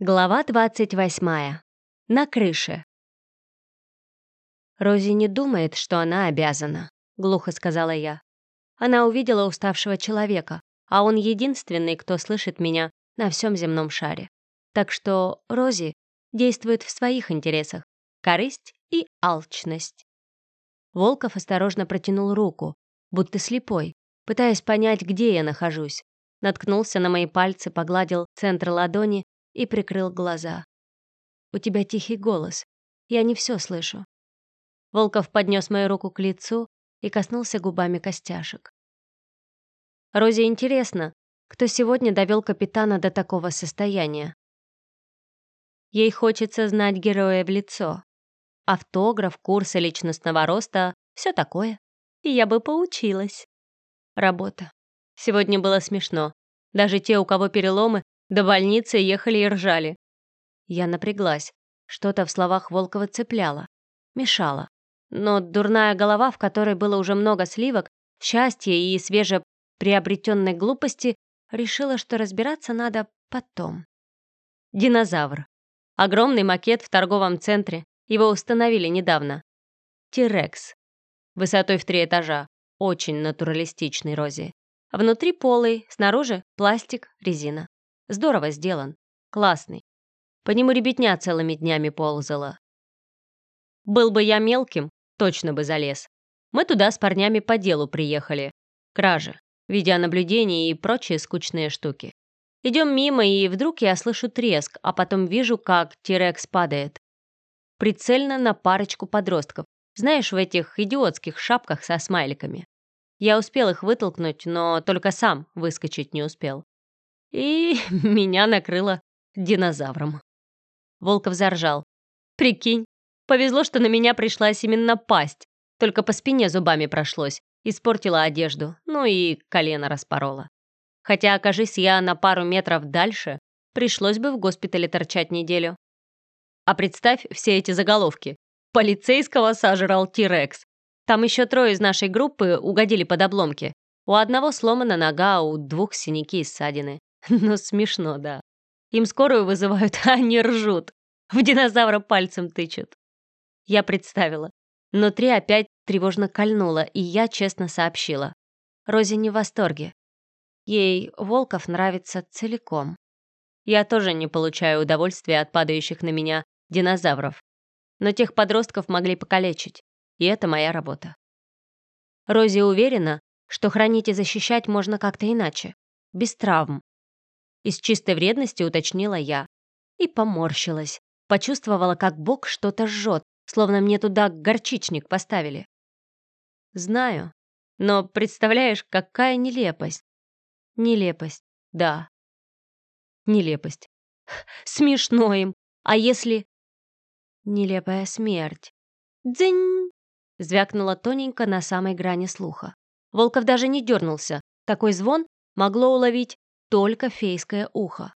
Глава 28. На крыше. «Рози не думает, что она обязана», — глухо сказала я. Она увидела уставшего человека, а он единственный, кто слышит меня на всем земном шаре. Так что Рози действует в своих интересах — корысть и алчность. Волков осторожно протянул руку, будто слепой, пытаясь понять, где я нахожусь. Наткнулся на мои пальцы, погладил центр ладони и прикрыл глаза. «У тебя тихий голос. Я не все слышу». Волков поднес мою руку к лицу и коснулся губами костяшек. «Розе интересно, кто сегодня довел капитана до такого состояния. Ей хочется знать героя в лицо. Автограф, курсы личностного роста — все такое. И я бы поучилась. Работа. Сегодня было смешно. Даже те, у кого переломы, до больницы ехали и ржали. Я напряглась. Что-то в словах Волкова цепляло. Мешало. Но дурная голова, в которой было уже много сливок, счастья и свежеприобретенной глупости, решила, что разбираться надо потом. Динозавр. Огромный макет в торговом центре. Его установили недавно. Тирекс. Высотой в три этажа. Очень натуралистичный Рози. Внутри полый, снаружи пластик, резина. Здорово сделан. Классный. По нему ребятня целыми днями ползала. Был бы я мелким, точно бы залез. Мы туда с парнями по делу приехали. Кражи, видеонаблюдение и прочие скучные штуки. Идем мимо, и вдруг я слышу треск, а потом вижу, как Тирекс падает. Прицельно на парочку подростков. Знаешь, в этих идиотских шапках со смайликами. Я успел их вытолкнуть, но только сам выскочить не успел. И меня накрыло динозавром. Волков заржал. Прикинь, повезло, что на меня пришлась именно пасть. Только по спине зубами прошлось. Испортила одежду, ну и колено распорола. Хотя, окажись я на пару метров дальше, пришлось бы в госпитале торчать неделю. А представь все эти заголовки. Полицейского сожрал Тирекс. Там еще трое из нашей группы угодили под обломки. У одного сломана нога, а у двух синяки и ссадины. Ну, смешно, да. Им скорую вызывают, а они ржут. В динозавра пальцем тычут. Я представила. Внутри опять тревожно кольнуло, и я честно сообщила. Розе не в восторге. Ей Волков нравится целиком. Я тоже не получаю удовольствия от падающих на меня динозавров. Но тех подростков могли покалечить, и это моя работа. Рози уверена, что хранить и защищать можно как-то иначе, без травм, из чистой вредности уточнила я. И поморщилась. Почувствовала, как бок что-то жжет, словно мне туда горчичник поставили. Знаю. Но представляешь, какая нелепость. Нелепость, да. Нелепость. Смешно им. А если... Нелепая смерть. Дзынь! Звякнула тоненько на самой грани слуха. Волков даже не дернулся. Такой звон могло уловить только фейское ухо.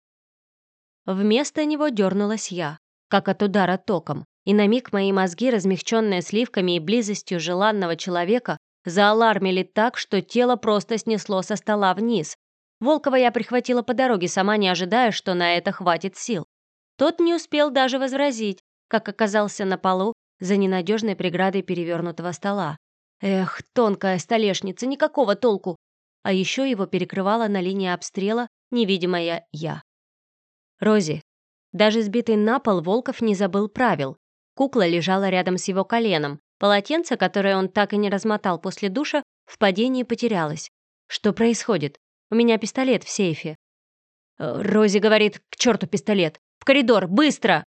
Вместо него дернулась я, как от удара током, и на миг мои мозги, размягченные сливками и близостью желанного человека, заалармили так, что тело просто снесло со стола вниз. Волкова я прихватила по дороге, сама не ожидая, что на это хватит сил. Тот не успел даже возразить, как оказался на полу за ненадежной преградой перевернутого стола. Эх, тонкая столешница, никакого толку а еще его перекрывала на линии обстрела невидимая я. Рози. Даже сбитый на пол Волков не забыл правил. Кукла лежала рядом с его коленом. Полотенце, которое он так и не размотал после душа, в падении потерялось. Что происходит? У меня пистолет в сейфе. Э, Рози говорит, к черту пистолет. В коридор, быстро!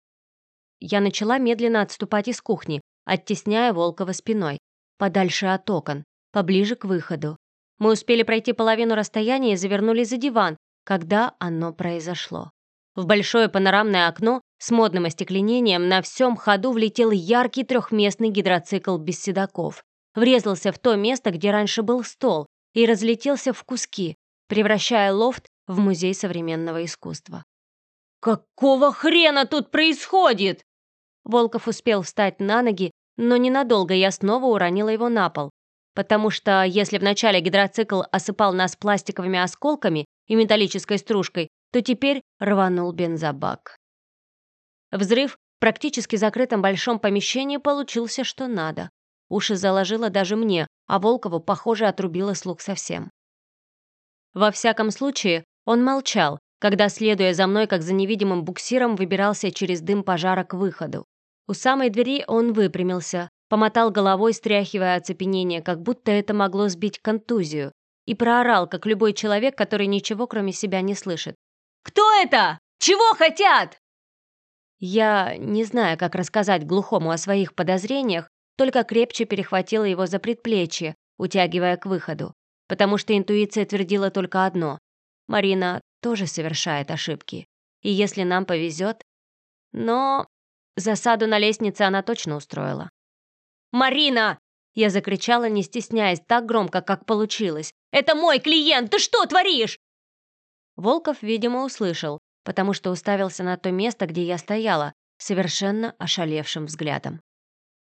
Я начала медленно отступать из кухни, оттесняя Волкова спиной, подальше от окон, поближе к выходу. Мы успели пройти половину расстояния и завернули за диван, когда оно произошло. В большое панорамное окно с модным остекленением на всем ходу влетел яркий трехместный гидроцикл без седаков. Врезался в то место, где раньше был стол, и разлетелся в куски, превращая лофт в музей современного искусства. «Какого хрена тут происходит?» Волков успел встать на ноги, но ненадолго я снова уронила его на пол, Потому что если вначале гидроцикл осыпал нас пластиковыми осколками и металлической стружкой, то теперь рванул бензобак. Взрыв в практически закрытом большом помещении получился что надо. Уши заложило даже мне, а Волкову, похоже, отрубило слух совсем. Во всяком случае, он молчал, когда, следуя за мной, как за невидимым буксиром, выбирался через дым пожара к выходу. У самой двери он выпрямился, помотал головой, стряхивая оцепенение, как будто это могло сбить контузию, и проорал, как любой человек, который ничего кроме себя не слышит. «Кто это? Чего хотят?» Я, не зная, как рассказать глухому о своих подозрениях, только крепче перехватила его за предплечье, утягивая к выходу, потому что интуиция твердила только одно. Марина тоже совершает ошибки. И если нам повезет... Но засаду на лестнице она точно устроила. «Марина!» Я закричала, не стесняясь, так громко, как получилось. «Это мой клиент! Ты что творишь?» Волков, видимо, услышал, потому что уставился на то место, где я стояла, совершенно ошалевшим взглядом.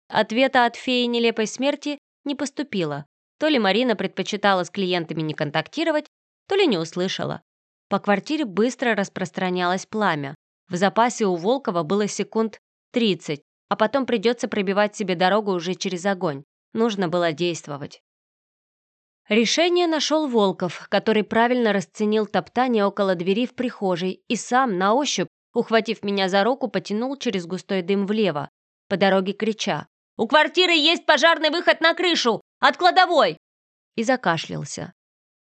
Ответа от феи нелепой смерти не поступило. То ли Марина предпочитала с клиентами не контактировать, то ли не услышала. По квартире быстро распространялось пламя. В запасе у Волкова было секунд 30, а потом придется пробивать себе дорогу уже через огонь. Нужно было действовать. Решение нашел Волков, который правильно расценил топтание около двери в прихожей и сам, на ощупь, ухватив меня за руку, потянул через густой дым влево, по дороге крича «У квартиры есть пожарный выход на крышу! От кладовой!» и закашлялся.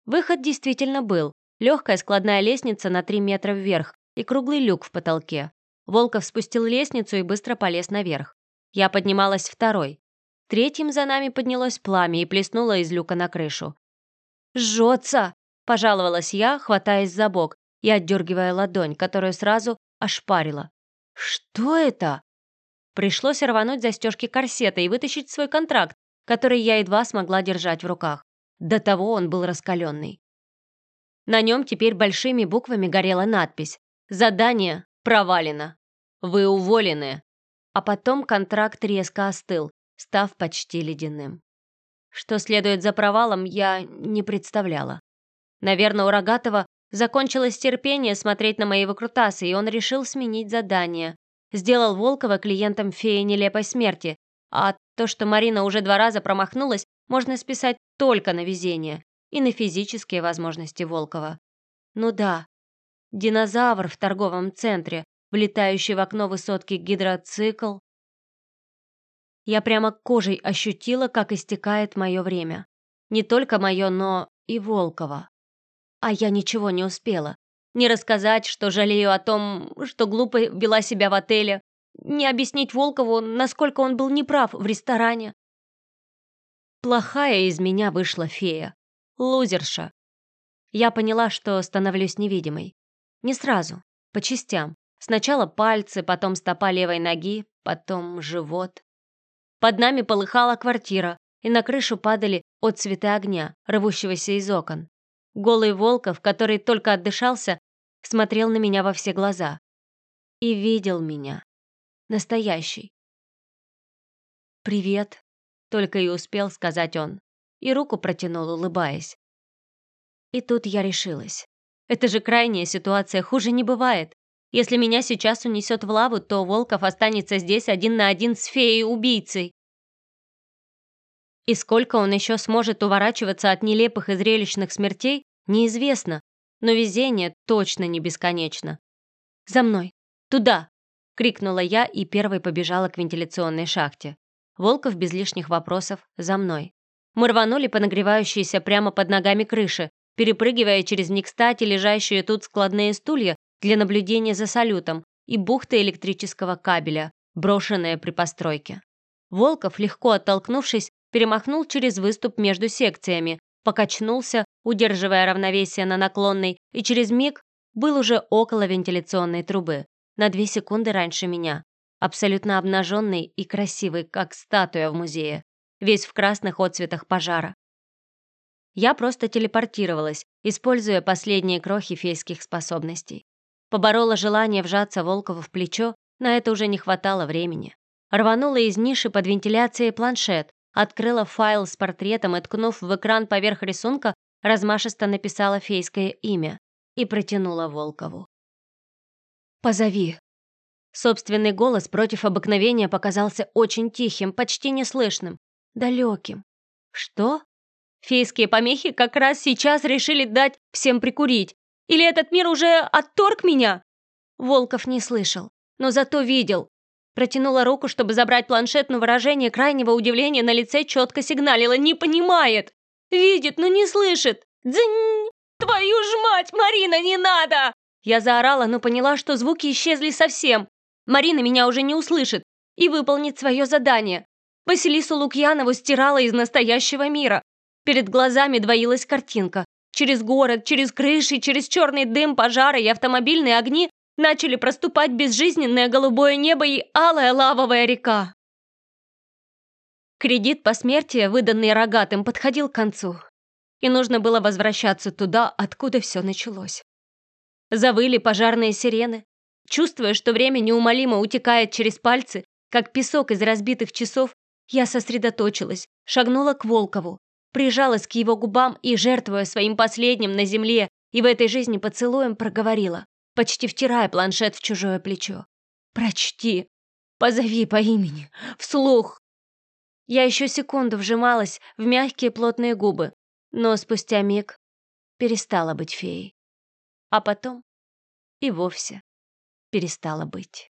Выход действительно был. Легкая складная лестница на три метра вверх и круглый люк в потолке. Волков спустил лестницу и быстро полез наверх. Я поднималась второй. Третьим за нами поднялось пламя и плеснуло из люка на крышу. «Жжется!» – пожаловалась я, хватаясь за бок и отдергивая ладонь, которую сразу ошпарила. «Что это?» Пришлось рвануть застежки корсета и вытащить свой контракт, который я едва смогла держать в руках. До того он был раскаленный. На нем теперь большими буквами горела надпись «Задание провалено. Вы уволены». А потом контракт резко остыл, став почти ледяным. Что следует за провалом, я не представляла. Наверное, у Рогатова закончилось терпение смотреть на мои выкрутасы, и он решил сменить задание. Сделал Волкова клиентом феи нелепой смерти, а то, что Марина уже два раза промахнулась, можно списать только на везение и на физические возможности Волкова. Ну да, динозавр в торговом центре, влетающий в окно высотки гидроцикл, я прямо кожей ощутила, как истекает мое время. Не только мое, но и Волкова. А я ничего не успела. Не рассказать, что жалею о том, что глупо вела себя в отеле. Не объяснить Волкову, насколько он был неправ в ресторане. Плохая из меня вышла фея. Лузерша. Я поняла, что становлюсь невидимой. Не сразу, по частям. Сначала пальцы, потом стопа левой ноги, потом живот. Под нами полыхала квартира, и на крышу падали отцветы огня, рвущегося из окон. Голый Волков, который только отдышался, смотрел на меня во все глаза. И видел меня. Настоящий. «Привет», — только и успел сказать он. И руку протянул, улыбаясь. И тут я решилась. Это же крайняя ситуация, хуже не бывает. Если меня сейчас унесет в лаву, то Волков останется здесь один на один с феей-убийцей. И сколько он еще сможет уворачиваться от нелепых и зрелищных смертей, неизвестно, но везение точно не бесконечно. «За мной! Туда!» — крикнула я и первой побежала к вентиляционной шахте. Волков без лишних вопросов «за мной». Мы рванули по нагревающейся прямо под ногами крыши, перепрыгивая через не кстати лежащие тут складные стулья для наблюдения за салютом и бухты электрического кабеля, брошенные при постройке. Волков, легко оттолкнувшись, перемахнул через выступ между секциями, покачнулся, удерживая равновесие на наклонной, и через миг был уже около вентиляционной трубы, на две секунды раньше меня. Абсолютно обнаженный и красивый, как статуя в музее, весь в красных отцветах пожара. Я просто телепортировалась, используя последние крохи фейских способностей. Поборола желание вжаться Волкову в плечо, на это уже не хватало времени. Рванула из ниши под вентиляцией планшет, открыла файл с портретом и, ткнув в экран поверх рисунка, размашисто написала фейское имя и протянула Волкову. «Позови». Собственный голос против обыкновения показался очень тихим, почти неслышным, далеким. Что? Фейские помехи как раз сейчас решили дать всем прикурить. Или этот мир уже отторг меня? Волков не слышал, но зато видел. Протянула руку, чтобы забрать планшет, но выражение крайнего удивления на лице четко сигналило. Не понимает. Видит, но не слышит. Дзынь! Твою ж мать, Марина, не надо! Я заорала, но поняла, что звуки исчезли совсем. Марина меня уже не услышит и выполнит свое задание. Василису Лукьянову стирала из настоящего мира. Перед глазами двоилась картинка. Через город, через крыши, через черный дым, пожары и автомобильные огни начали проступать безжизненное голубое небо и алая лавовая река. Кредит посмертия, выданный рогатым, подходил к концу. И нужно было возвращаться туда, откуда все началось. Завыли пожарные сирены. Чувствуя, что время неумолимо утекает через пальцы, как песок из разбитых часов, я сосредоточилась, шагнула к Волкову, прижалась к его губам и, жертвуя своим последним на земле и в этой жизни поцелуем, проговорила, почти втирая планшет в чужое плечо. «Прочти! Позови по имени! Вслух!» Я еще секунду вжималась в мягкие плотные губы, но спустя миг перестала быть феей. А потом и вовсе перестала быть.